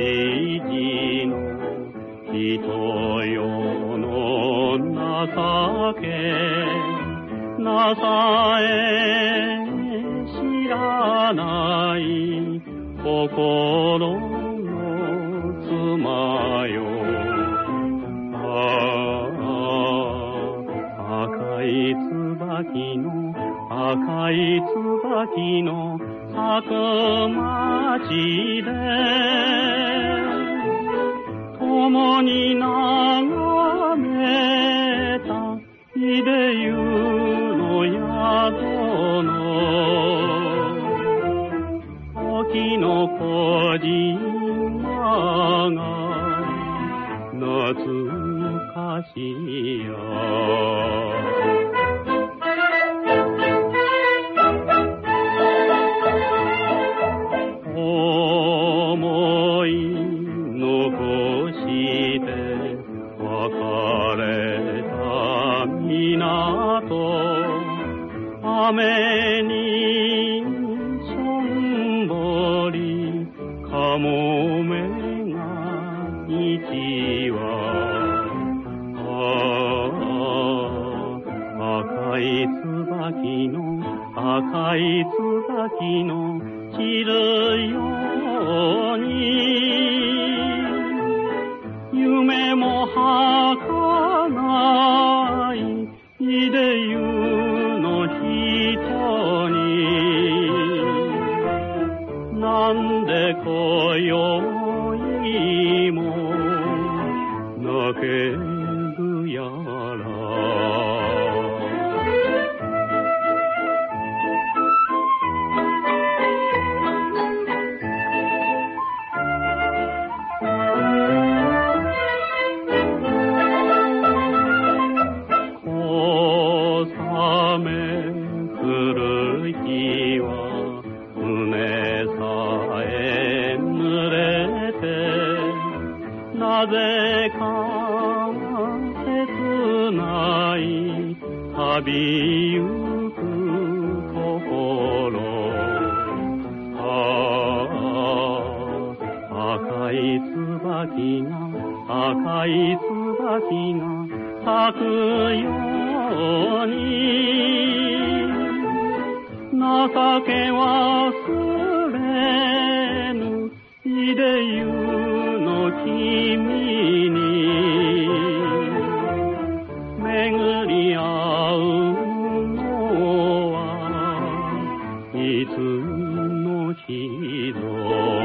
人の人よの情け情え知らない心の妻よ。ああ赤い椿の赤い椿の咲く街で共に眺めた秀湯の宿の時の小島が懐かしや雨にしょんぼりかもめが一羽ああ赤い椿の赤い椿の散るように。の人に。なんで今宵も泣けるやらなぜか切ない旅行く心。ああ赤い椿が赤い椿が咲くように。情け忘いつの日の